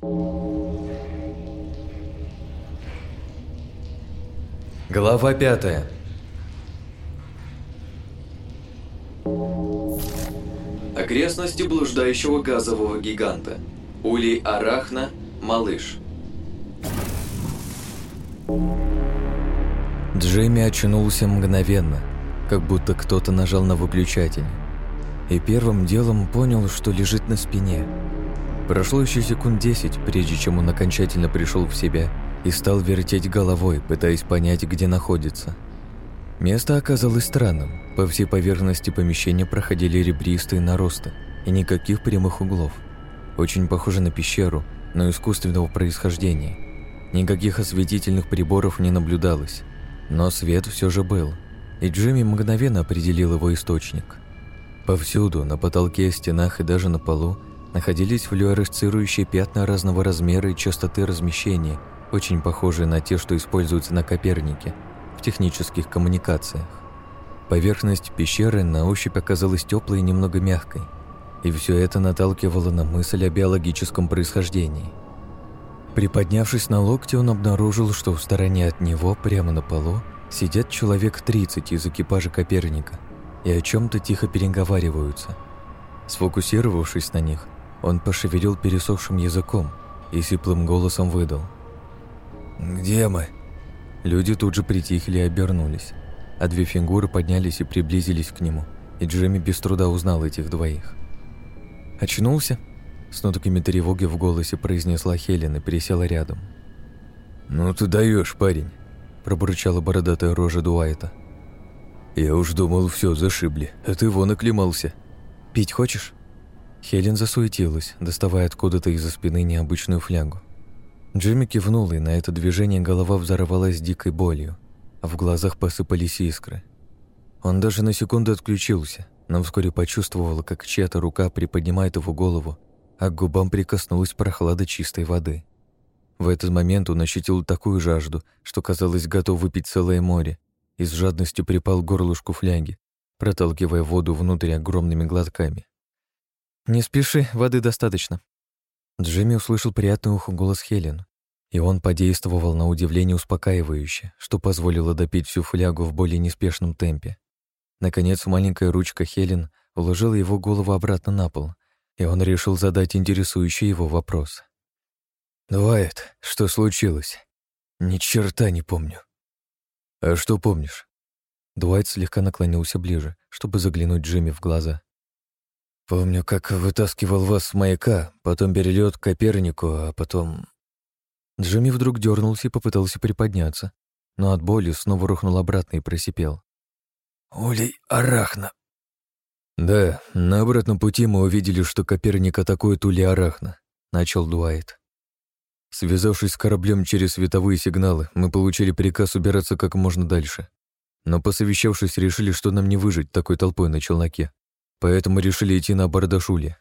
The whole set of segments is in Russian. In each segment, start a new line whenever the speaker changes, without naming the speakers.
Глава пятая. Окрестности блуждающего газового гиганта. Улей Арахна, Малыш.
Джейми очнулся мгновенно, как будто кто-то нажал на выключатель. И первым делом понял, что лежит на спине. Прошло еще секунд десять, прежде чем он окончательно пришел в себя и стал вертеть головой, пытаясь понять, где находится. Место оказалось странным. По всей поверхности помещения проходили ребристые наросты и никаких прямых углов. Очень похоже на пещеру, но искусственного происхождения. Никаких осветительных приборов не наблюдалось, но свет все же был, и Джимми мгновенно определил его источник. Повсюду, на потолке, стенах и даже на полу, находились флюоресцирующие пятна разного размера и частоты размещения, очень похожие на те, что используются на Копернике в технических коммуникациях. Поверхность пещеры на ощупь оказалась теплой и немного мягкой, и все это наталкивало на мысль о биологическом происхождении. Приподнявшись на локте, он обнаружил, что в стороне от него, прямо на полу, сидят человек 30 из экипажа Коперника и о чем то тихо переговариваются. Сфокусировавшись на них, он пошевелил пересохшим языком и сиплым голосом выдал.
«Где мы?»
Люди тут же притихли и обернулись, а две фигуры поднялись и приблизились к нему, и Джемми без труда узнал этих двоих. «Очнулся?» С нотками тревоги в голосе произнесла Хелен и пересела рядом.
«Ну ты даешь, парень», – пробурчала бородатая рожа Дуайта. «Я уж думал, все зашибли, а ты вон оклемался».
«Пить хочешь?» Хелен засуетилась, доставая откуда-то из-за спины необычную флягу. Джимми кивнул, и на это движение голова взорвалась дикой болью, а в глазах посыпались искры. Он даже на секунду отключился, но вскоре почувствовал, как чья-то рука приподнимает его голову, а к губам прикоснулась прохлада чистой воды. В этот момент он ощутил такую жажду, что казалось готов выпить целое море, и с жадностью припал горлышку фляги, проталкивая воду внутрь огромными глотками. «Не спеши, воды достаточно». Джимми услышал приятный уху голос Хелен, и он подействовал на удивление успокаивающе, что позволило допить всю флягу в более неспешном темпе. Наконец, маленькая ручка Хелен уложила его голову обратно на пол, и он решил задать интересующий его вопрос.
«Дуайт, что случилось? Ни черта не помню». «А что помнишь?»
Дуайт слегка наклонился ближе, чтобы заглянуть Джимми в глаза.
Помню, как вытаскивал вас с маяка, потом перелет к Копернику, а потом...
Джимми вдруг дернулся и попытался приподняться, но от боли снова рухнул обратно и просипел.
«Улей Арахна!»
«Да, на обратном пути мы увидели, что Коперник атакует Улей Арахна», — начал Дуайт. Связавшись с кораблем через световые сигналы, мы получили приказ убираться как можно дальше. Но посовещавшись, решили, что нам не выжить такой толпой на челноке поэтому решили идти на Бардашуле.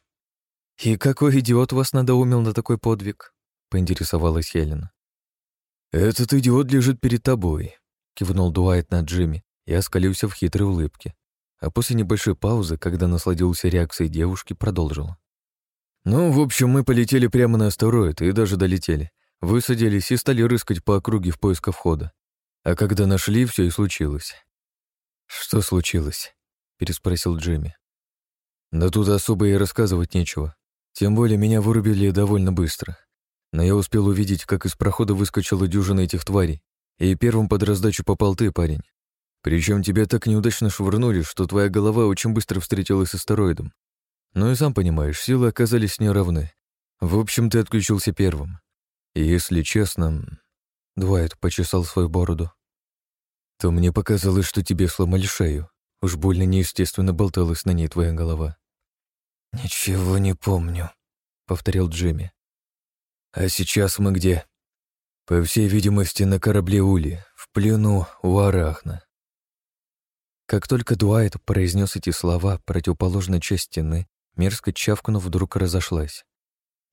«И какой идиот вас надоумил на такой подвиг?» — поинтересовалась Хелена.
«Этот идиот лежит перед тобой», — кивнул Дуайт на Джимми
и оскалился в хитрой улыбке. А после небольшой паузы, когда насладился реакцией девушки, продолжил.
«Ну, в общем, мы полетели прямо на астероид и даже долетели. Высадились и стали рыскать по округе в поисках входа. А когда нашли, все и случилось».
«Что случилось?» — переспросил Джимми.
Да тут особо и рассказывать нечего. Тем более меня вырубили довольно быстро. Но я успел увидеть, как из прохода выскочила дюжина этих тварей, и первым под раздачу попал ты, парень. Причем тебя так неудачно швырнули, что твоя голова очень быстро встретилась с астероидом. Ну и сам понимаешь, силы оказались неравны. В общем, ты отключился первым. И если честно...
Дуайт почесал свою бороду.
То мне показалось, что тебе сломали шею. Уж больно неестественно болталась на ней твоя голова.
«Ничего не помню», — повторил Джимми.
«А сейчас мы где?» «По всей видимости, на корабле Ули, в плену у Арахна».
Как только Дуайт произнес эти слова, противоположная часть стены, мерзко чавкнув, вдруг разошлась.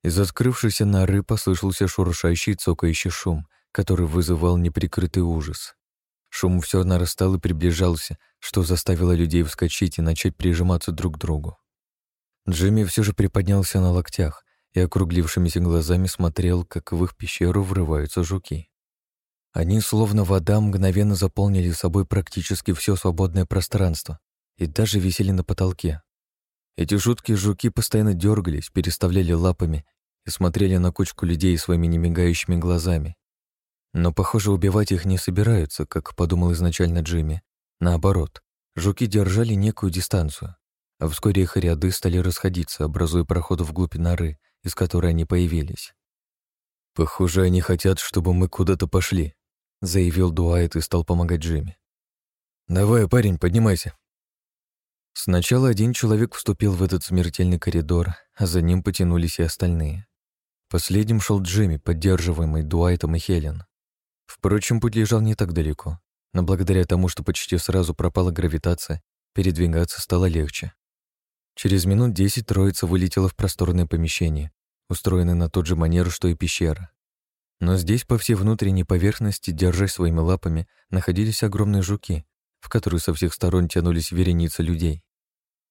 Из открывшейся норы послышался шуршающий цокающий шум, который вызывал неприкрытый ужас. Шум все нарастал и приближался, что заставило людей вскочить и начать прижиматься друг к другу. Джимми все же приподнялся на локтях и округлившимися глазами смотрел, как в их пещеру врываются жуки. Они, словно вода, мгновенно заполнили собой практически все свободное пространство и даже висели на потолке. Эти жуткие жуки постоянно дергались, переставляли лапами и смотрели на кучку людей своими немигающими глазами. Но, похоже, убивать их не собираются, как подумал изначально Джимми. Наоборот, жуки держали некую дистанцию, а вскоре их ряды стали расходиться, образуя проход вглубь норы, из которой они появились. «Похоже, они хотят, чтобы мы куда-то пошли», — заявил Дуайт и стал помогать Джимми. «Давай, парень, поднимайся». Сначала один человек вступил в этот смертельный коридор, а за ним потянулись и остальные. Последним шел Джимми, поддерживаемый Дуайтом и Хелен. Впрочем, путь лежал не так далеко, но благодаря тому, что почти сразу пропала гравитация, передвигаться стало легче. Через минут десять троица вылетела в просторное помещение, устроенное на тот же манер, что и пещера. Но здесь по всей внутренней поверхности, держась своими лапами, находились огромные жуки, в которые со всех сторон тянулись вереницы людей.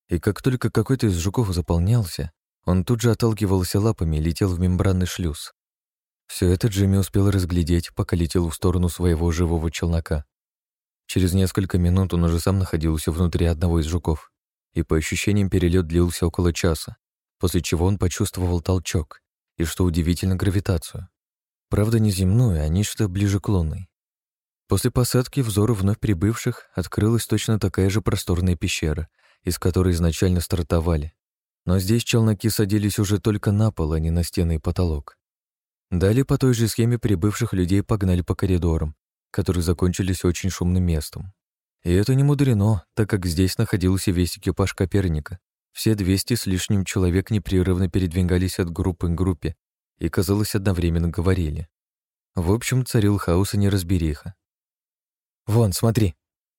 И как только какой-то из жуков заполнялся, он тут же отталкивался лапами и летел в мембранный шлюз. Все это Джимми успел разглядеть, пока летел в сторону своего живого челнока. Через несколько минут он уже сам находился внутри одного из жуков, и по ощущениям перелет длился около часа, после чего он почувствовал толчок и, что удивительно, гравитацию. Правда, не земную, а нечто ближе к лунной. После посадки взору вновь прибывших открылась точно такая же просторная пещера, из которой изначально стартовали. Но здесь челноки садились уже только на пол, а не на стены и потолок. Далее по той же схеме прибывших людей погнали по коридорам, которые закончились очень шумным местом. И это не мудрено, так как здесь находился весь экипаж Коперника. Все 200 с лишним человек непрерывно передвигались от группы к группе и, казалось, одновременно говорили. В общем, царил хаос и неразбериха. «Вон, смотри!»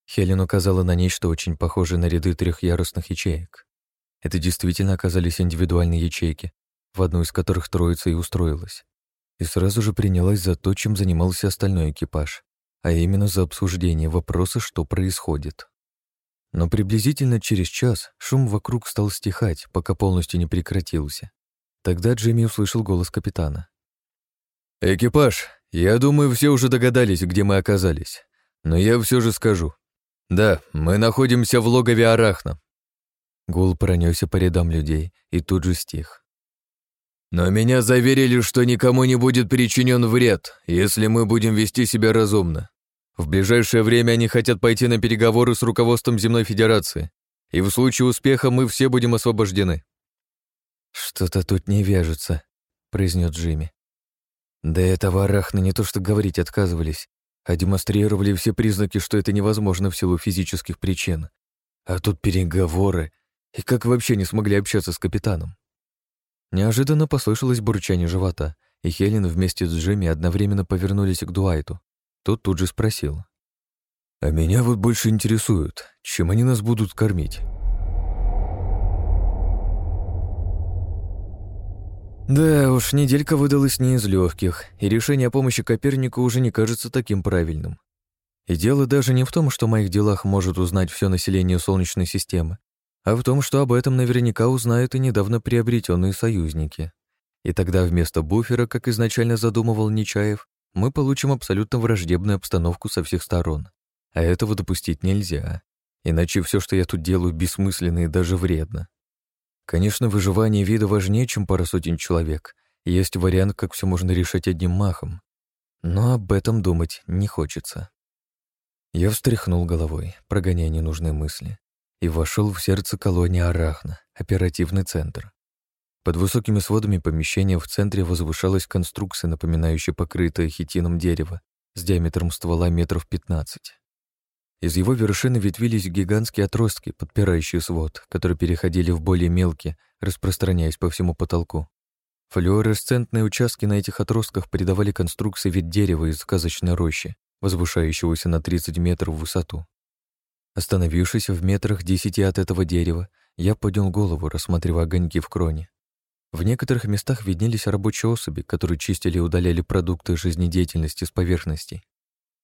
Хелен указала на нечто очень похожее на ряды трехъярусных ячеек. Это действительно оказались индивидуальные ячейки, в одну из которых троица и устроилась. И сразу же принялась за то, чем занимался остальной экипаж, а именно за обсуждение вопроса, что происходит. Но приблизительно через час шум вокруг стал стихать, пока полностью не прекратился. Тогда Джимми услышал голос капитана. «Экипаж, я думаю, все уже догадались, где мы оказались. Но я все же скажу. Да, мы находимся в логове Арахна. Гул пронесся по рядам людей и тут же стих. Но меня заверили, что никому не будет причинен вред, если мы будем вести себя разумно. В ближайшее время они хотят пойти на переговоры с руководством Земной Федерации, и в случае успеха мы все будем освобождены. «Что-то тут не вяжется», — произнес Джимми. До этого Арахна не то что говорить отказывались, а демонстрировали все признаки, что это невозможно в силу физических причин. А тут переговоры, и как вообще не смогли общаться с капитаном? Неожиданно послышалось бурчание живота, и Хелен вместе с Джимми одновременно повернулись к Дуайту. Тот тут же спросил. «А меня вот больше интересует, чем они нас будут кормить?» Да уж, неделька выдалась не из легких, и решение о помощи Копернику уже не кажется таким правильным. И дело даже не в том, что о моих делах может узнать все население Солнечной системы, а в том, что об этом наверняка узнают и недавно приобретенные союзники. И тогда вместо буфера, как изначально задумывал Нечаев, мы получим абсолютно враждебную обстановку со всех сторон. А этого допустить нельзя. Иначе все, что я тут делаю, бессмысленно и даже вредно. Конечно, выживание вида важнее, чем пара сотен человек. Есть вариант, как все можно решать одним махом. Но об этом думать не хочется. Я встряхнул головой, прогоняя ненужные мысли, и вошел в сердце колонии Арахна, оперативный центр. Под высокими сводами помещения в центре возвышалась конструкция, напоминающая покрытое хитином дерево с диаметром ствола метров 15. Из его вершины ветвились гигантские отростки, подпирающие свод, которые переходили в более мелкие, распространяясь по всему потолку. Флюоресцентные участки на этих отростках придавали конструкции вид дерева из сказочной рощи, возвышающегося на 30 метров в высоту. Остановившись в метрах десяти от этого дерева, я поднял голову, рассматривая огоньки в кроне. В некоторых местах виднелись рабочие особи, которые чистили и удаляли продукты жизнедеятельности с поверхностей.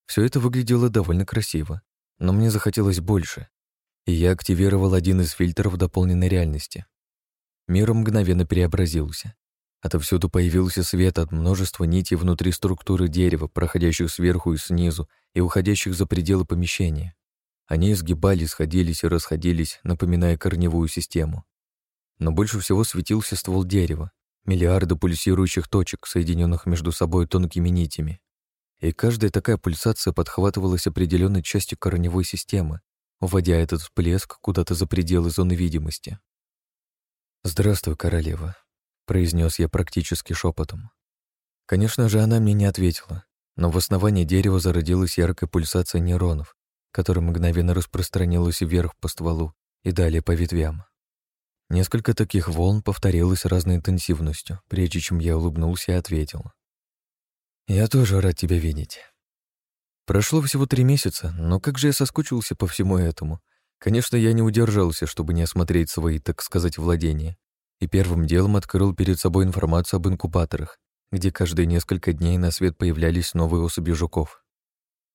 Все это выглядело довольно красиво но мне захотелось больше, и я активировал один из фильтров дополненной реальности. Мир мгновенно преобразился. Отовсюду появился свет от множества нитей внутри структуры дерева, проходящих сверху и снизу и уходящих за пределы помещения. Они изгибались, сходились и расходились, напоминая корневую систему. Но больше всего светился ствол дерева, миллиарды пульсирующих точек, соединенных между собой тонкими нитями. И каждая такая пульсация подхватывалась определенной частью корневой системы, уводя этот всплеск куда-то за пределы зоны видимости. «Здравствуй, королева», произнес я практически шепотом. Конечно же, она мне не ответила, но в основании дерева зародилась яркая пульсация нейронов, которая мгновенно распространилась вверх по стволу и далее по ветвям. Несколько таких волн повторилось разной интенсивностью, прежде чем я улыбнулся и ответил. «Я тоже рад тебя видеть». Прошло всего три месяца, но как же я соскучился по всему этому. Конечно, я не удержался, чтобы не осмотреть свои, так сказать, владения и первым делом открыл перед собой информацию об инкубаторах, где каждые несколько дней на свет появлялись новые особи жуков.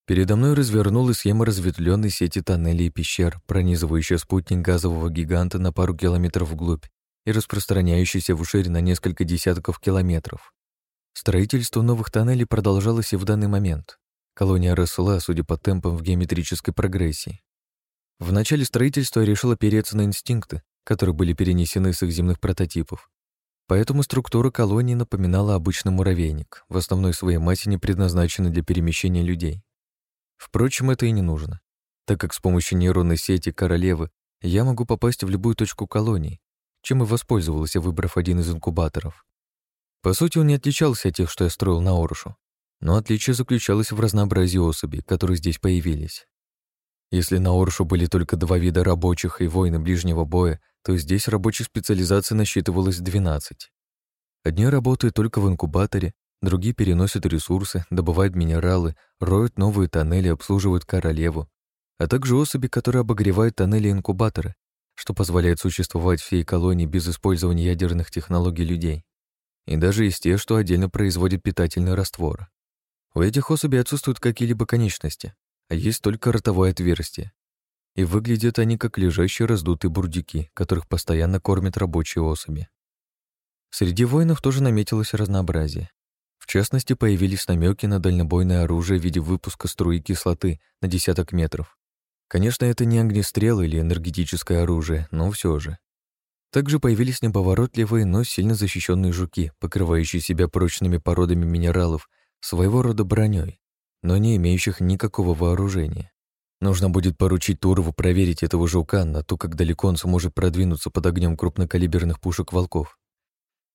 Передо мной развернулась схема разветвленной сети тоннелей и пещер, пронизывающая спутник газового гиганта на пару километров вглубь и распространяющаяся в шире на несколько десятков километров. Строительство новых тоннелей продолжалось и в данный момент. Колония росла, судя по темпам, в геометрической прогрессии. В начале строительства я решил опереться на инстинкты которые были перенесены с их земных прототипов. Поэтому структура колонии напоминала обычный муравейник, в основной своей массе не предназначенный для перемещения людей. Впрочем, это и не нужно, так как с помощью нейронной сети королевы я могу попасть в любую точку колонии, чем и воспользовался, выбрав один из инкубаторов. По сути, он не отличался от тех, что я строил на Орушу, но отличие заключалось в разнообразии особей, которые здесь появились. Если на Оршу были только два вида рабочих и воины ближнего боя, то здесь рабочих специализаций насчитывалось 12. Одни работают только в инкубаторе, другие переносят ресурсы, добывают минералы, роют новые тоннели, обслуживают королеву, а также особи, которые обогревают тоннели инкубатора, что позволяет существовать всей колонии без использования ядерных технологий людей. И даже есть те, что отдельно производят питательный раствор. У этих особей отсутствуют какие-либо конечности, а есть только ротовое отверстие. И выглядят они как лежащие раздутые бурдюки, которых постоянно кормят рабочие особи. Среди воинов тоже наметилось разнообразие. В частности, появились намеки на дальнобойное оружие в виде выпуска струи кислоты на десяток метров. Конечно, это не огнестрел или энергетическое оружие, но все же. Также появились неповоротливые, но сильно защищенные жуки, покрывающие себя прочными породами минералов, своего рода броней но не имеющих никакого вооружения. Нужно будет поручить Турову проверить этого жука на то, как далеко он сможет продвинуться под огнем крупнокалиберных пушек волков.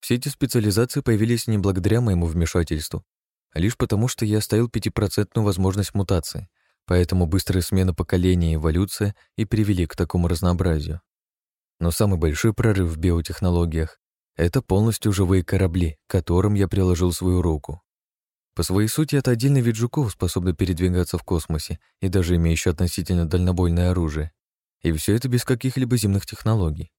Все эти специализации появились не благодаря моему вмешательству, а лишь потому, что я оставил пятипроцентную возможность мутации, поэтому быстрая смена поколения и эволюция и привели к такому разнообразию. Но самый большой прорыв в биотехнологиях — это полностью живые корабли, к которым я приложил свою руку. По своей сути, это отдельный вид жуков, способный передвигаться в космосе и даже имеющий относительно дальнобойное оружие. И все это без каких-либо земных технологий.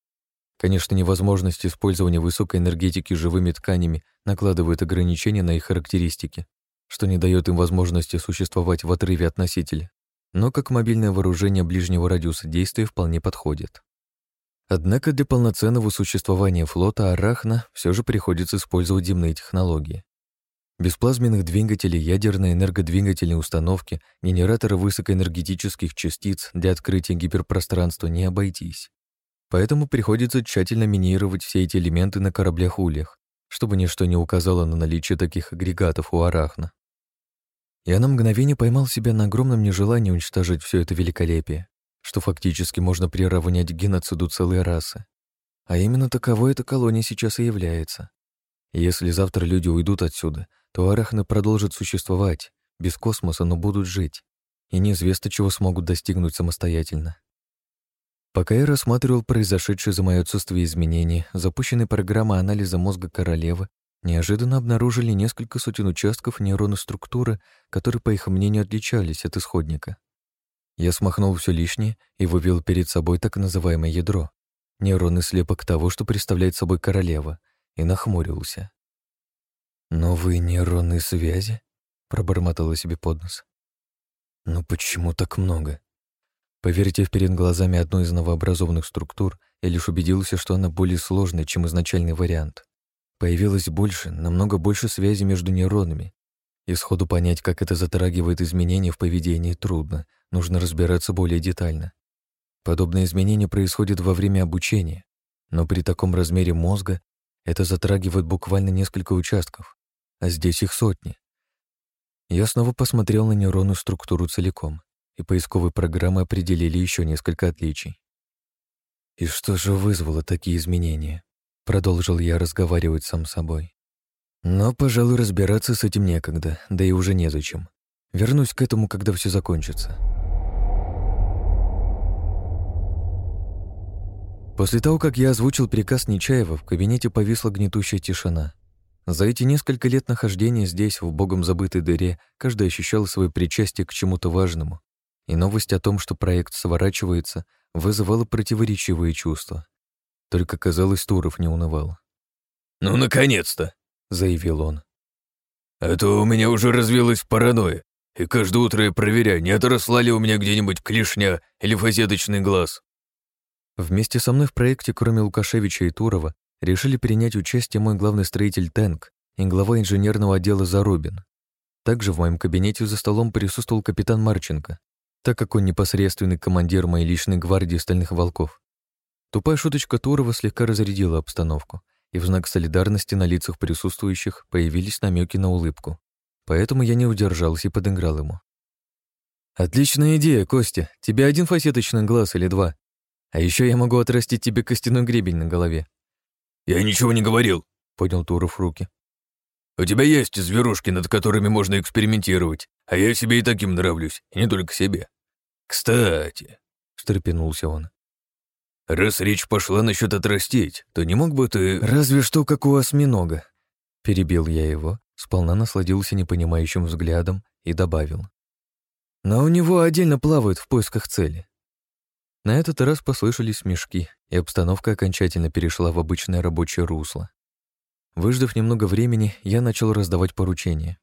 Конечно, невозможность использования высокой энергетики живыми тканями накладывает ограничения на их характеристики, что не дает им возможности существовать в отрыве от носителя. Но как мобильное вооружение ближнего радиуса действия вполне подходит. Однако для полноценного существования флота Арахна все же приходится использовать земные технологии. Без плазменных двигателей, ядерной энергодвигательной установки, генератора высокоэнергетических частиц для открытия гиперпространства не обойтись. Поэтому приходится тщательно минировать все эти элементы на кораблях-ульях, чтобы ничто не указало на наличие таких агрегатов у Арахна. Я на мгновение поймал себя на огромном нежелании уничтожить все это великолепие, что фактически можно приравнять геноциду целой расы. А именно таковой эта колония сейчас и является. Если завтра люди уйдут отсюда, то арахны продолжат существовать, без космоса, но будут жить, и неизвестно, чего смогут достигнуть самостоятельно. Пока я рассматривал произошедшие за мое отсутствие изменения, запущенной программы анализа мозга королевы неожиданно обнаружили несколько сотен участков нейронной структуры, которые, по их мнению, отличались от исходника. Я смахнул все лишнее и вывел перед собой так называемое ядро, нейронный слепок того, что представляет собой королева — и нахмурился. «Новые нейронные связи?» — пробормотала себе под нос. «Но почему так много?» Повертев перед глазами одну из новообразованных структур, я лишь убедился, что она более сложная, чем изначальный вариант. Появилось больше, намного больше связи между нейронами. И сходу понять, как это затрагивает изменения в поведении, трудно. Нужно разбираться более детально. Подобные изменения происходят во время обучения, но при таком размере мозга это затрагивает буквально несколько участков, а здесь их сотни. Я снова посмотрел на нейронную структуру целиком, и поисковые программы определили еще несколько отличий. И что же вызвало такие изменения? Продолжил я разговаривать сам с собой. Но, пожалуй, разбираться с этим некогда, да и уже незачем. Вернусь к этому, когда все закончится. После того, как я озвучил приказ Нечаева, в кабинете повисла гнетущая тишина. За эти несколько лет нахождения здесь, в богом забытой дыре, каждый ощущал свое причастие к чему-то важному. И новость о том, что проект сворачивается, вызывала противоречивые чувства. Только, казалось, Туров не унывал.
«Ну, наконец-то!» — заявил он. «А то у меня уже развилась паранойя, и каждое утро я проверяю, не отросла ли у меня где-нибудь клешня или фазеточный глаз».
Вместе со мной в проекте, кроме Лукашевича и Турова, решили принять участие мой главный строитель Тэнк и глава инженерного отдела Зарубин. Также в моем кабинете за столом присутствовал капитан Марченко, так как он непосредственный командир моей личной гвардии Стальных Волков. Тупая шуточка Турова слегка разрядила обстановку, и в знак солидарности на лицах присутствующих появились намеки на улыбку. Поэтому я не удержался и подыграл ему. «Отличная идея, Костя. Тебе один фасеточный глаз или два? А еще я могу отрастить тебе костяной гребень на голове».
«Я ничего не говорил», — поднял Туров руки. «У тебя есть зверушки, над которыми можно экспериментировать, а я себе и таким нравлюсь, и не только себе. Кстати», — встрепенулся он, Раз речь пошла насчет отрастить, то не мог бы ты...
Разве что как у осьминога. Перебил я его, сполна насладился непонимающим взглядом и добавил. Но у него отдельно плавают в поисках цели. На этот раз послышались смешки, и обстановка окончательно перешла в обычное рабочее русло. Выждав немного времени, я начал раздавать поручения.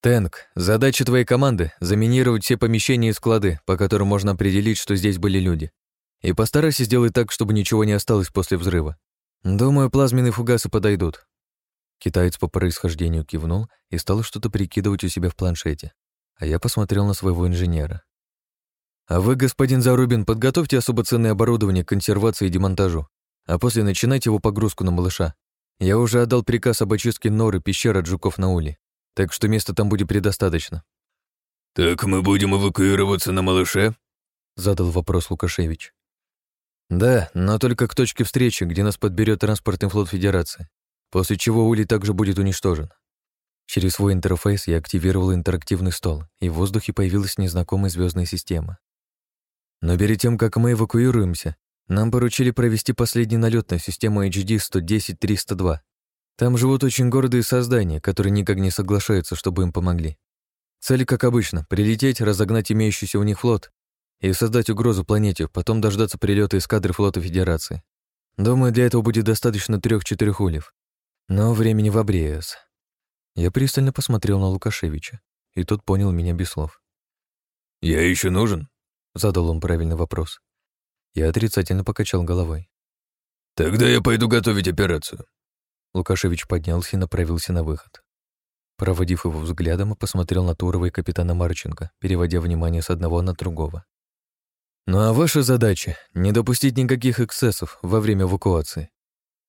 «Тэнк, задача твоей команды — заминировать все помещения и склады, по которым можно определить, что здесь были люди. И постарайся сделать так, чтобы ничего не осталось после взрыва. Думаю, плазменные фугасы подойдут». Китаец по происхождению кивнул и стал что-то прикидывать у себя в планшете. А я посмотрел на своего инженера. «А вы, господин Зарубин, подготовьте особо ценное оборудование к консервации и демонтажу, а после начинайте его погрузку на малыша. Я уже отдал приказ об очистке норы пещер от жуков на уле, так что места там будет предостаточно».
«Так мы будем эвакуироваться на малыше?» — задал вопрос Лукашевич.
Да, но только к точке встречи, где нас подберет транспортный флот Федерации, после чего Ули также будет уничтожен. Через свой интерфейс я активировал интерактивный стол, и в воздухе появилась незнакомая звездная система. Но перед тем, как мы эвакуируемся, нам поручили провести последний налет на систему HD 110-302. Там живут очень гордые создания, которые никак не соглашаются, чтобы им помогли. Цель, как обычно, прилететь, разогнать имеющийся у них флот и создать угрозу планете, потом дождаться прилета эскадры флота Федерации. Думаю, для этого будет достаточно трех-четырех ульев. Но времени в обрез. Я пристально посмотрел на Лукашевича, и тот понял меня без слов.
«Я еще нужен?»
— задал он правильный вопрос. Я отрицательно покачал головой.
«Тогда я пойду готовить операцию».
Лукашевич поднялся и направился на выход. Проводив его взглядом, посмотрел на Турова и капитана Марченко, переводя внимание с одного на другого. Ну а ваша задача — не допустить никаких эксцессов во время эвакуации.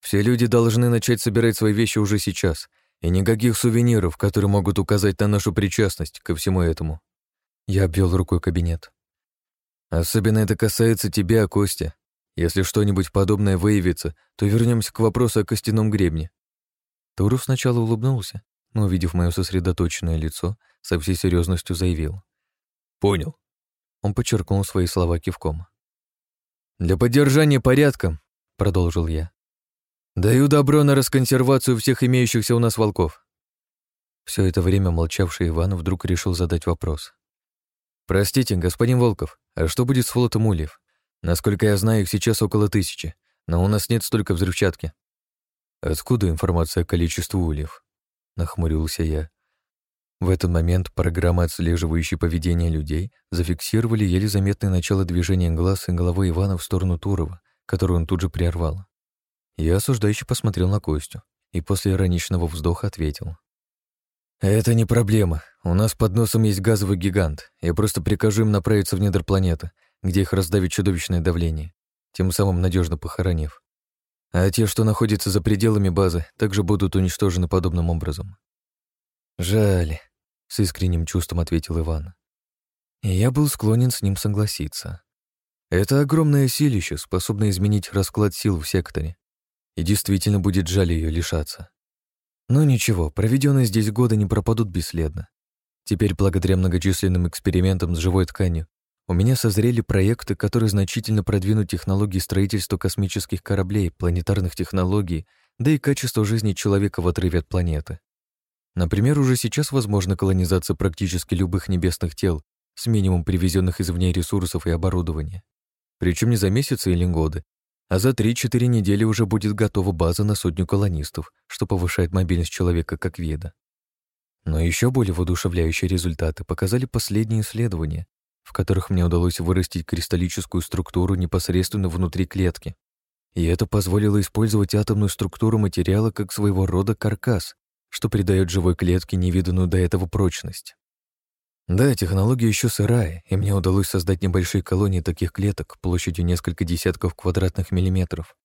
Все люди должны начать собирать свои вещи уже сейчас, и никаких сувениров, которые могут указать на нашу причастность ко всему этому. Я обвел рукой кабинет. Особенно это касается тебя, Костя. Если что-нибудь подобное выявится, то вернемся к вопросу о костяном гребне. Туров сначала улыбнулся, но, увидев мое сосредоточенное лицо, со всей серьезностью заявил.
«Понял.
Он подчеркнул свои слова кивком. «Для поддержания порядка», — продолжил я, «даю добро на расконсервацию всех имеющихся у нас волков». Все это время молчавший Иван вдруг решил задать вопрос. «Простите, господин Волков, а что будет с флотом ульев? Насколько я знаю, их сейчас около тысячи, но у нас нет столько взрывчатки». «Откуда информация о количестве ульев?» — нахмурился я. В этот момент программы, отслеживающие поведение людей, зафиксировали еле заметное начало движения глаз и головы Ивана в сторону Турова, которую он тут же прервал. Я осуждающе посмотрел на Костю, и после ироничного вздоха ответил. «Это не проблема. У нас под носом есть газовый гигант. Я просто прикажу им направиться в недр планеты, где их раздавит чудовищное давление, тем самым надежно похоронив. А те, что находятся за пределами базы, также будут уничтожены подобным образом». «Жаль», — с искренним чувством ответил Иван. И я был склонен с ним согласиться. Это огромное силище, способное изменить расклад сил в секторе. И действительно будет жаль ее лишаться. Но ничего, проведенные здесь годы не пропадут бесследно. Теперь, благодаря многочисленным экспериментам с живой тканью, у меня созрели проекты, которые значительно продвинут технологии строительства космических кораблей, планетарных технологий, да и качество жизни человека в отрыве от планеты. Например, уже сейчас возможна колонизация практически любых небесных тел с минимум привезенных извне ресурсов и оборудования. Причем не за месяцы или годы, а за 3-4 недели уже будет готова база на сотню колонистов, что повышает мобильность человека как вида. Но еще более воодушевляющие результаты показали последние исследования, в которых мне удалось вырастить кристаллическую структуру непосредственно внутри клетки. И это позволило использовать атомную структуру материала как своего рода каркас, что придает живой клетке невиданную до этого прочность. Да, технология еще сырая, и мне удалось создать небольшие колонии таких клеток площадью несколько десятков квадратных миллиметров.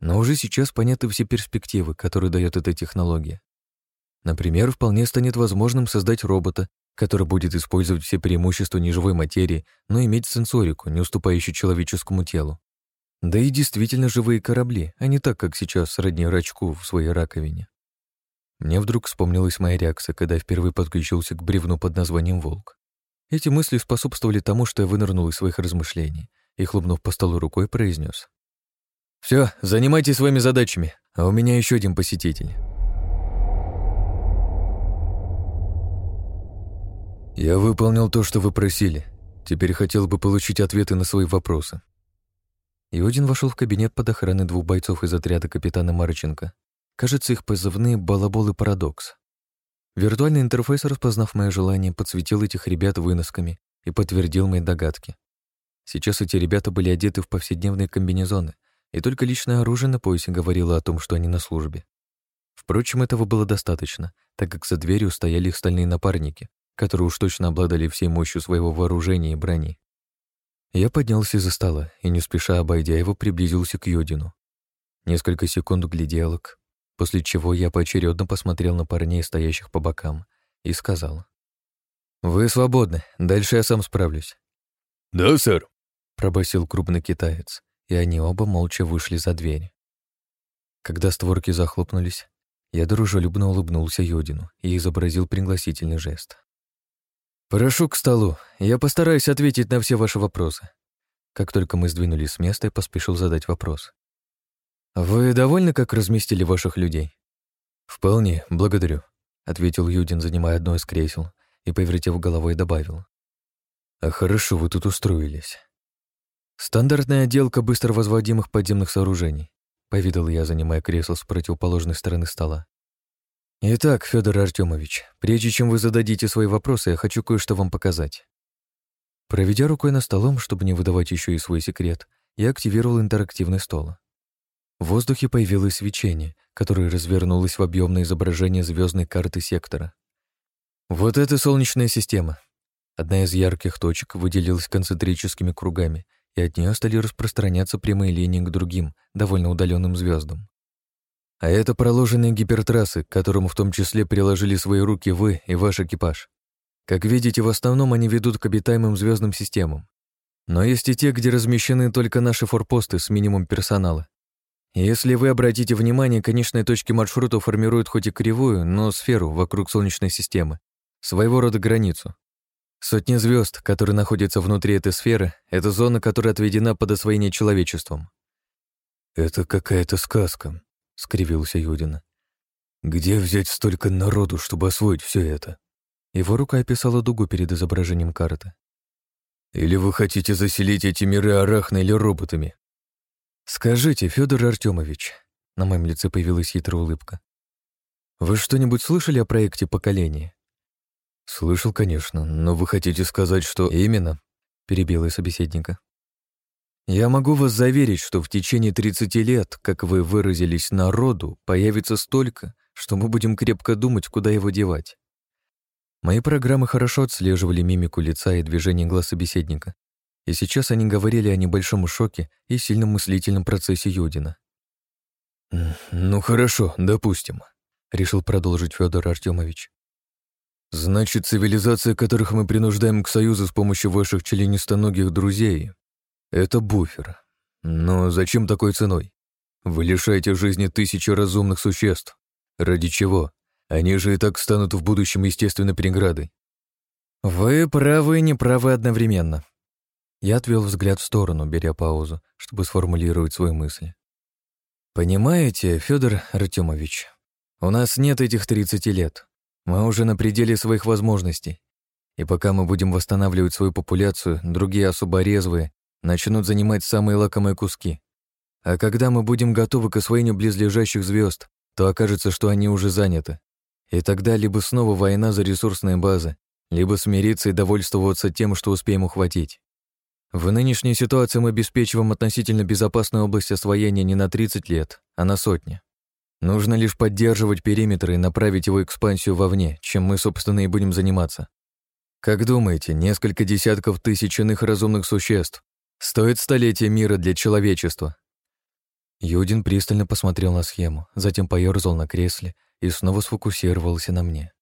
Но уже сейчас понятны все перспективы, которые дает эта технология. Например, вполне станет возможным создать робота, который будет использовать все преимущества неживой материи, но иметь сенсорику, не уступающую человеческому телу. Да и действительно живые корабли, а не так, как сейчас сродни рачку в своей раковине. Мне вдруг вспомнилась моя реакция, когда я впервые подключился к бревну под названием «Волк». Эти мысли способствовали тому, что я вынырнул из своих размышлений и, хлопнув по столу рукой, произнес: «Все, занимайтесь своими задачами, а у меня еще один посетитель». «Я выполнил то, что вы просили. Теперь хотел бы получить ответы на свои вопросы». Иодин вошел в кабинет под охраной двух бойцов из отряда капитана Марченко Кажется, их позывные «Балабол» и «Парадокс». Виртуальный интерфейс, распознав мое желание, подсветил этих ребят выносками и подтвердил мои догадки. Сейчас эти ребята были одеты в повседневные комбинезоны, и только личное оружие на поясе говорило о том, что они на службе. Впрочем, этого было достаточно, так как за дверью стояли их стальные напарники, которые уж точно обладали всей мощью своего вооружения и брони. Я поднялся из-за стола и, не спеша обойдя его, приблизился к Йодину. Несколько секунд гляделок, после чего я поочередно посмотрел на парней, стоящих по бокам, и сказал. «Вы свободны, дальше я сам справлюсь».
«Да, сэр», —
пробасил крупный китаец, и они оба молча вышли за дверь. Когда створки захлопнулись, я дружелюбно улыбнулся Йодину и изобразил пригласительный жест. «Прошу к столу, я постараюсь ответить на все ваши вопросы». Как только мы сдвинулись с места, я поспешил задать вопрос. «Вы довольны, как разместили ваших людей?» «Вполне, благодарю», — ответил Юдин, занимая одно из кресел, и, повертев головой, добавил. «А хорошо вы тут устроились». «Стандартная отделка быстро возводимых подземных сооружений», — повидал я, занимая кресло с противоположной стороны стола. «Итак, Федор Артемович, прежде чем вы зададите свои вопросы, я хочу кое-что вам показать». Проведя рукой на столом, чтобы не выдавать еще и свой секрет, я активировал интерактивный стол. В воздухе появилось свечение, которое развернулось в объемное изображение звездной карты сектора. Вот это Солнечная система. Одна из ярких точек выделилась концентрическими кругами, и от нее стали распространяться прямые линии к другим, довольно удаленным звездам. А это проложенные гипертрассы, к которым в том числе приложили свои руки вы и ваш экипаж. Как видите, в основном они ведут к обитаемым звездным системам. Но есть и те, где размещены только наши форпосты с минимум персонала. Если вы обратите внимание, конечные точки маршрута формируют хоть и кривую, но сферу вокруг Солнечной системы, своего рода границу. Сотни звезд, которые находятся внутри этой сферы, это зона, которая отведена под освоение человечеством. «Это какая-то сказка», — скривился Юдина. «Где взять столько народу, чтобы освоить все это?» Его рука описала дугу перед изображением карты. «Или вы хотите заселить эти миры арахной или роботами?» «Скажите, Федор Артемович», — на моем лице появилась хитрая улыбка, «вы что-нибудь слышали о проекте поколения?» «Слышал, конечно, но вы хотите сказать, что именно?» — перебила я собеседника. Я могу вас заверить, что в течение 30 лет, как вы выразились, народу появится столько, что мы будем крепко думать, куда его девать. Мои программы хорошо отслеживали мимику лица и движение глаз собеседника, и сейчас они говорили о небольшом шоке и сильном мыслительном процессе Юдина.
«Ну хорошо, допустим», — решил продолжить Федор Артемович. «Значит, цивилизация, которых мы принуждаем к союзу с помощью ваших членистоногих друзей, это буфер. Но зачем такой ценой? Вы лишаете жизни тысячи разумных существ. Ради чего? Они же и так станут в будущем естественной преградой.
Вы правы и неправы одновременно. Я отвел взгляд в сторону, беря паузу, чтобы сформулировать свои мысли. Понимаете, Федор Артемович, у нас нет этих 30 лет. Мы уже на пределе своих возможностей. И пока мы будем восстанавливать свою популяцию, другие особо резвые начнут занимать самые лакомые куски. А когда мы будем готовы к освоению близлежащих звезд, то окажется, что они уже заняты. И тогда либо снова война за ресурсные базы, либо смириться и довольствоваться тем, что успеем ухватить. В нынешней ситуации мы обеспечиваем относительно безопасную область освоения не на 30 лет, а на сотни. Нужно лишь поддерживать периметр и направить его экспансию вовне, чем мы, собственно, и будем заниматься. Как думаете, несколько десятков тысяч иных разумных существ стоит столетие мира для человечества? Юдин пристально посмотрел на схему, затем поерзал на кресле и снова сфокусировался на мне.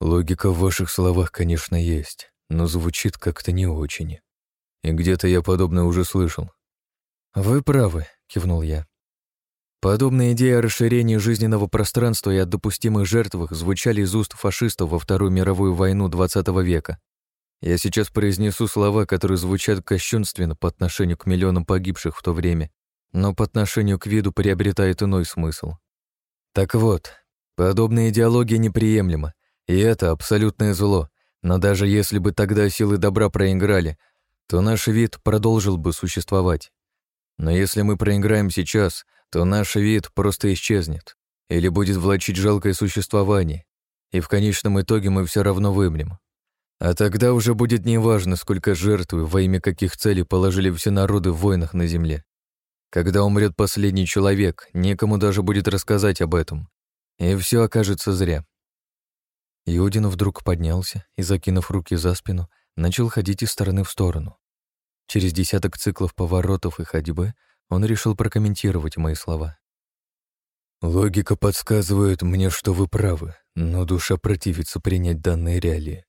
Логика в ваших словах, конечно, есть, но звучит как-то не очень. И где-то я подобное уже слышал.
«Вы правы», — кивнул я. Подобные идеи о расширении жизненного пространства и о допустимых жертвах звучали из уст фашистов во Вторую мировую войну XX века. Я сейчас произнесу слова, которые звучат кощунственно по отношению к миллионам погибших в то время, но по отношению к виду приобретает иной смысл. Так вот, подобная идеология неприемлема, и это абсолютное зло, но даже если бы тогда силы добра проиграли, то наш вид продолжил бы существовать. Но если мы проиграем сейчас, то наш вид просто исчезнет или будет влачить жалкое существование, и в конечном итоге мы все равно вымрем. А тогда уже будет неважно, сколько жертв во имя каких целей положили все народы в войнах на земле. Когда умрет последний человек, некому даже будет рассказать об этом, и все окажется зря. Юдин вдруг поднялся и, закинув руки за спину, начал ходить из стороны в сторону. Через десяток циклов поворотов и ходьбы он решил прокомментировать мои слова.
«Логика подсказывает мне, что вы правы, но душа противится принять данные реалии.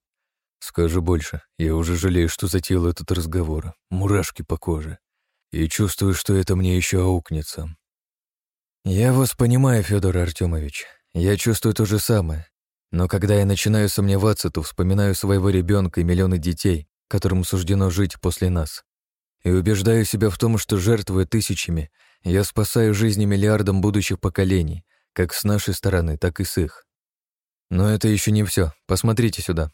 Скажу больше, я уже жалею, что затеял этот разговор. Мурашки по коже. И чувствую, что это мне еще аукнется».
«Я вас понимаю, Федор Артемович. Я чувствую то же самое. Но когда я начинаю сомневаться, то вспоминаю своего ребенка и миллионы детей, которым суждено жить после нас. И убеждаю себя в том, что жертвуя тысячами, я спасаю жизни миллиардам будущих поколений, как с нашей стороны, так и с их. Но это еще не все. Посмотрите сюда.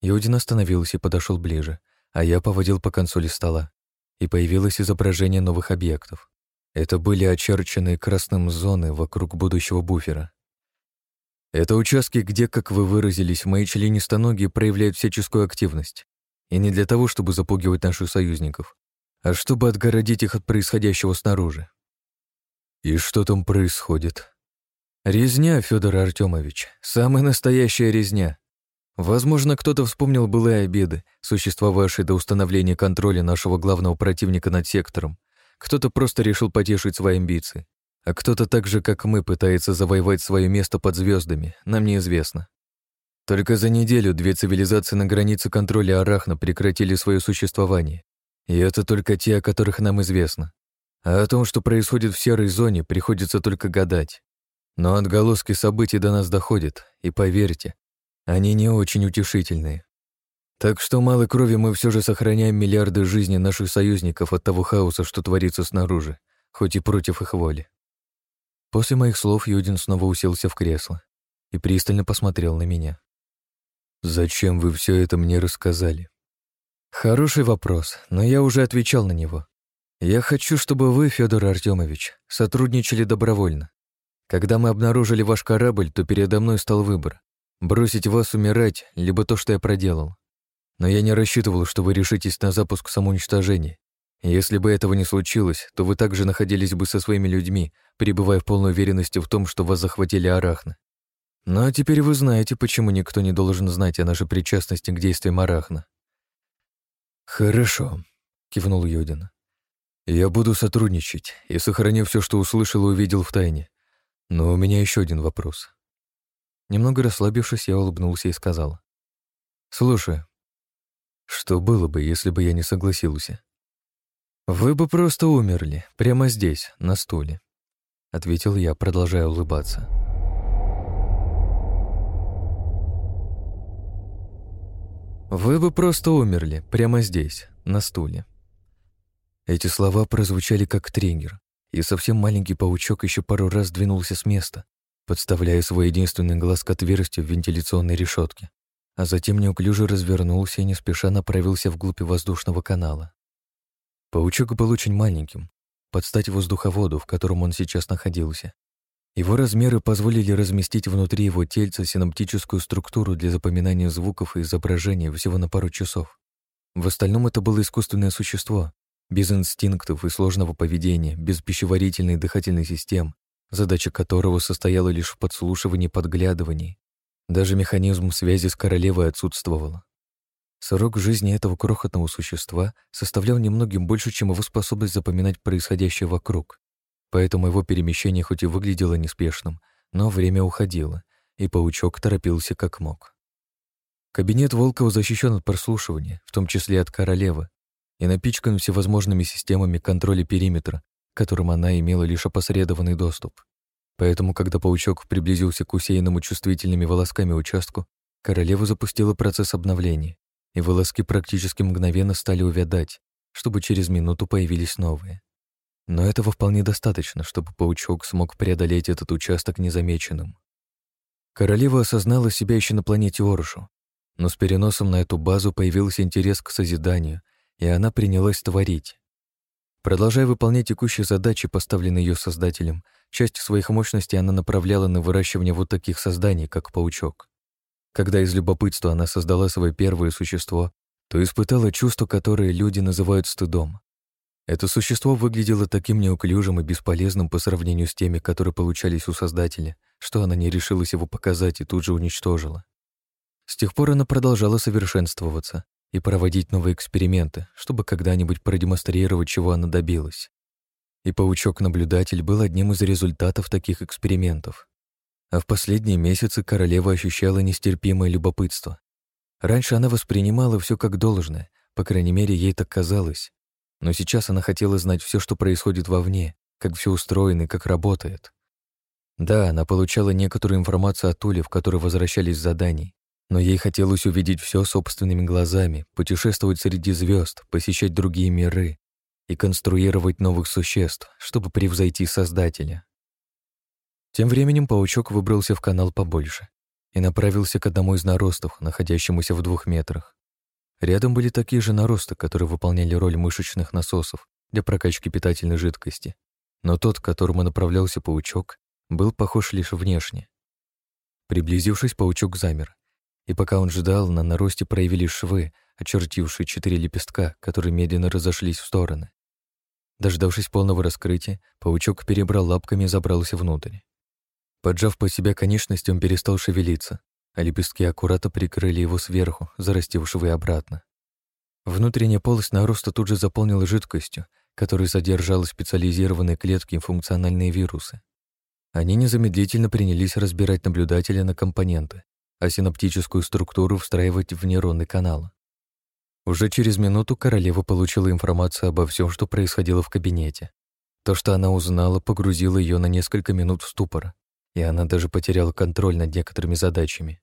Юдин остановился и подошел ближе, а я поводил по консоли стола, и появилось изображение новых объектов. Это были очерченные красным зоны вокруг будущего буфера. Это участки, где, как вы выразились, мои членистоногие проявляют всяческую активность. И не для того, чтобы запугивать наших союзников, а чтобы отгородить их от происходящего снаружи.
И что там происходит?
Резня, Федор Артемович, самая настоящая резня. Возможно, кто-то вспомнил былые обиды, существовавшие до установления контроля нашего главного противника над сектором. Кто-то просто решил потешить свои амбиции а кто-то так же, как мы, пытается завоевать свое место под звездами, нам неизвестно. Только за неделю две цивилизации на границе контроля Арахна прекратили свое существование. И это только те, о которых нам известно. А о том, что происходит в серой зоне, приходится только гадать. Но отголоски событий до нас доходят, и поверьте, они не очень утешительные. Так что малой крови мы все же сохраняем миллиарды жизней наших союзников от того хаоса, что творится снаружи, хоть и против их воли. После моих слов Юдин снова уселся в кресло и пристально посмотрел на меня.
«Зачем вы все это мне рассказали?»
«Хороший вопрос, но я уже отвечал на него. Я хочу, чтобы вы, Федор Артемович, сотрудничали добровольно. Когда мы обнаружили ваш корабль, то передо мной стал выбор — бросить вас умирать, либо то, что я проделал. Но я не рассчитывал, что вы решитесь на запуск самоуничтожения, Если бы этого не случилось, то вы также находились бы со своими людьми, пребывая в полной уверенности в том, что вас захватили арахны. Ну а теперь вы знаете, почему никто не должен знать о нашей причастности к действиям арахна.
«Хорошо», — кивнул Йодин. «Я буду сотрудничать и сохраню все, что услышал и увидел в тайне. Но у меня еще один вопрос».
Немного расслабившись, я улыбнулся и сказал. «Слушай, что было бы, если бы я не согласился?» «Вы бы просто умерли, прямо здесь, на стуле», — ответил я, продолжая улыбаться. «Вы бы просто умерли, прямо здесь, на стуле». Эти слова прозвучали как триггер, и совсем маленький паучок еще пару раз двинулся с места, подставляя свой единственный глаз к отверстию в вентиляционной решетке, а затем неуклюже развернулся и не спеша направился вглубь воздушного канала. Паучок был очень маленьким, под стать воздуховоду, в котором он сейчас находился. Его размеры позволили разместить внутри его тельца синаптическую структуру для запоминания звуков и изображений всего на пару часов. В остальном это было искусственное существо, без инстинктов и сложного поведения, без пищеварительной и дыхательной систем, задача которого состояла лишь в подслушивании и подглядывании. Даже механизм связи с королевой отсутствовал. Срок жизни этого крохотного существа составлял немногим больше, чем его способность запоминать происходящее вокруг. Поэтому его перемещение хоть и выглядело неспешным, но время уходило, и паучок торопился как мог. Кабинет Волкова защищен от прослушивания, в том числе от королевы, и напичкан всевозможными системами контроля периметра, к которым она имела лишь опосредованный доступ. Поэтому, когда паучок приблизился к усеянному чувствительными волосками участку, королева запустила процесс обновления, и волоски практически мгновенно стали увядать, чтобы через минуту появились новые. Но этого вполне достаточно, чтобы паучок смог преодолеть этот участок незамеченным. Королева осознала себя еще на планете Оршу, но с переносом на эту базу появился интерес к созиданию, и она принялась творить. Продолжая выполнять текущие задачи, поставленные ее создателем, часть своих мощностей она направляла на выращивание вот таких созданий, как паучок. Когда из любопытства она создала свое первое существо, то испытала чувство, которое люди называют стыдом. Это существо выглядело таким неуклюжим и бесполезным по сравнению с теми, которые получались у Создателя, что она не решилась его показать и тут же уничтожила. С тех пор она продолжала совершенствоваться и проводить новые эксперименты, чтобы когда-нибудь продемонстрировать, чего она добилась. И паучок-наблюдатель был одним из результатов таких экспериментов. А в последние месяцы королева ощущала нестерпимое любопытство. Раньше она воспринимала все как должное, по крайней мере, ей так казалось. Но сейчас она хотела знать все, что происходит вовне, как все устроено и как работает. Да, она получала некоторую информацию от Ули, в которой возвращались с заданий, но ей хотелось увидеть все собственными глазами, путешествовать среди звезд, посещать другие миры и конструировать новых существ, чтобы превзойти Создателя. Тем временем паучок выбрался в канал побольше и направился к одному из наростов, находящемуся в двух метрах. Рядом были такие же наросты, которые выполняли роль мышечных насосов для прокачки питательной жидкости, но тот, к которому направлялся паучок, был похож лишь внешне. Приблизившись, паучок замер, и пока он ждал, на наросте проявились швы, очертившие четыре лепестка, которые медленно разошлись в стороны. Дождавшись полного раскрытия, паучок перебрал лапками и забрался внутрь. Поджав под себя конечность, он перестал шевелиться, а лепестки аккуратно прикрыли его сверху, зарастив швы обратно. Внутренняя полость нароста тут же заполнила жидкостью, которая содержала специализированные клетки и функциональные вирусы. Они незамедлительно принялись разбирать наблюдателя на компоненты, а синаптическую структуру встраивать в нейронный канал. Уже через минуту королева получила информацию обо всем, что происходило в кабинете. То, что она узнала, погрузило ее на несколько минут в ступор, и она даже потеряла контроль над некоторыми задачами.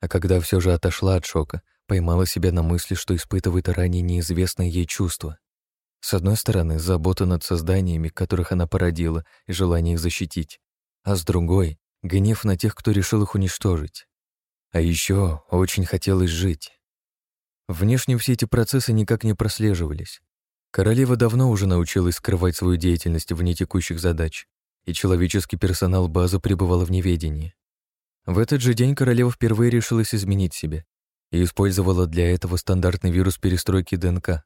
А когда все же отошла от шока, поймала себя на мысли, что испытывает ранее неизвестное ей чувство. С одной стороны, забота над созданиями, которых она породила, и желание их защитить, а с другой — гнев на тех, кто решил их уничтожить. А еще очень хотелось жить. Внешне все эти процессы никак не прослеживались. Королева давно уже научилась скрывать свою деятельность вне текущих задач, и человеческий персонал базы пребывал в неведении. В этот же день королева впервые решилась изменить себя и использовала для этого стандартный вирус перестройки ДНК.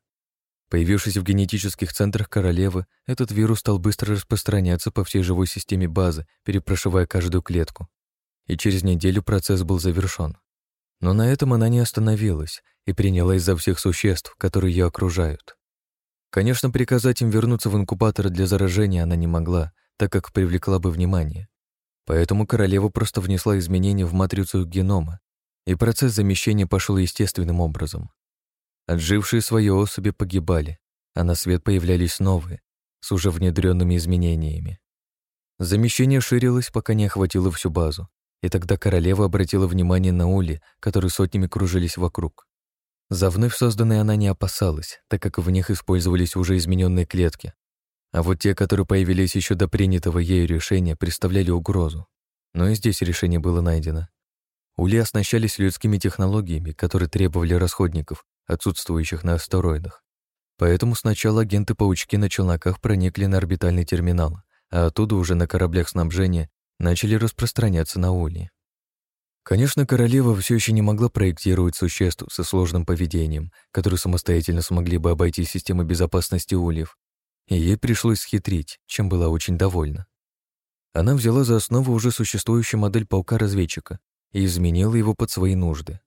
Появившись в генетических центрах королевы, этот вирус стал быстро распространяться по всей живой системе базы, перепрошивая каждую клетку. И через неделю процесс был завершён. Но на этом она не остановилась и принялась за всех существ, которые ее окружают. Конечно, приказать им вернуться в инкубатор для заражения она не могла, так как привлекла бы внимание. Поэтому королева просто внесла изменения в матрицу генома, и процесс замещения пошел естественным образом. Отжившие свои особи погибали, а на свет появлялись новые, с уже внедренными изменениями. Замещение ширилось, пока не охватило всю базу, и тогда королева обратила внимание на ули, которые сотнями кружились вокруг. За вновь созданные она не опасалась, так как в них использовались уже измененные клетки. А вот те, которые появились еще до принятого ею решения, представляли угрозу. Но и здесь решение было найдено. Ули оснащались людскими технологиями, которые требовали расходников, отсутствующих на астероидах. Поэтому сначала агенты-паучки на челноках проникли на орбитальный терминал, а оттуда уже на кораблях снабжения начали распространяться на Ули. Конечно, королева все еще не могла проектировать существ со сложным поведением, которые самостоятельно смогли бы обойти систему безопасности ульев, и ей пришлось схитрить, чем была очень довольна. Она взяла за основу уже существующую модель паука-разведчика и изменила его под свои нужды.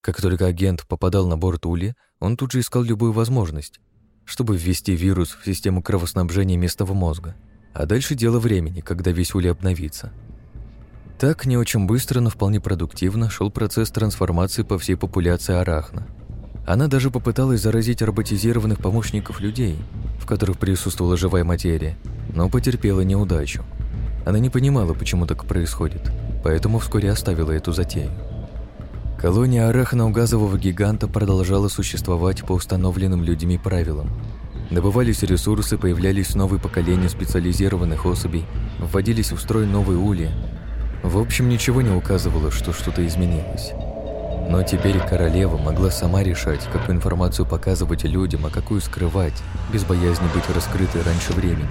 Как только агент попадал на борт Ули, он тут же искал любую возможность, чтобы ввести вирус в систему кровоснабжения местного мозга. А дальше дело времени, когда весь Ули обновится. Так, не очень быстро, но вполне продуктивно шел процесс трансформации по всей популяции арахна. Она даже попыталась заразить роботизированных помощников людей, в которых присутствовала живая материя, но потерпела неудачу. Она не понимала, почему так происходит, поэтому вскоре оставила эту затею. Колония арахноугазового гиганта продолжала существовать по установленным людьми правилам. Добывались ресурсы, появлялись новые поколения специализированных особей, вводились в строй новые улья. В общем, ничего не указывало, что что-то изменилось. Но теперь королева могла сама решать, какую информацию показывать людям, а какую скрывать, без боязни быть раскрытой раньше времени.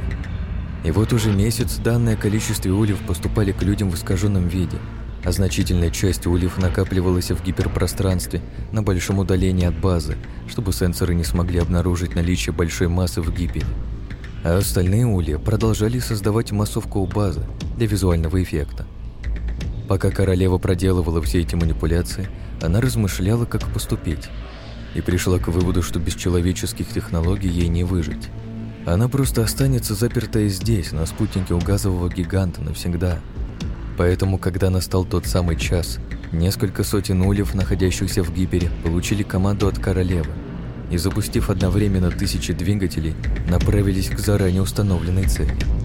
И вот уже месяц данные о количестве ульев поступали к людям в искаженном виде – а значительная часть ульев накапливалась в гиперпространстве на большом удалении от базы, чтобы сенсоры не смогли обнаружить наличие большой массы в гипере. А остальные улья продолжали создавать массовку у базы для визуального эффекта. Пока королева проделывала все эти манипуляции, она размышляла, как поступить, и пришла к выводу, что без человеческих технологий ей не выжить. Она просто останется запертая здесь, на спутнике у газового гиганта навсегда – Поэтому, когда настал тот самый час, несколько сотен ульев, находящихся в гипере, получили команду от королевы и, запустив одновременно тысячи двигателей, направились к заранее установленной цели –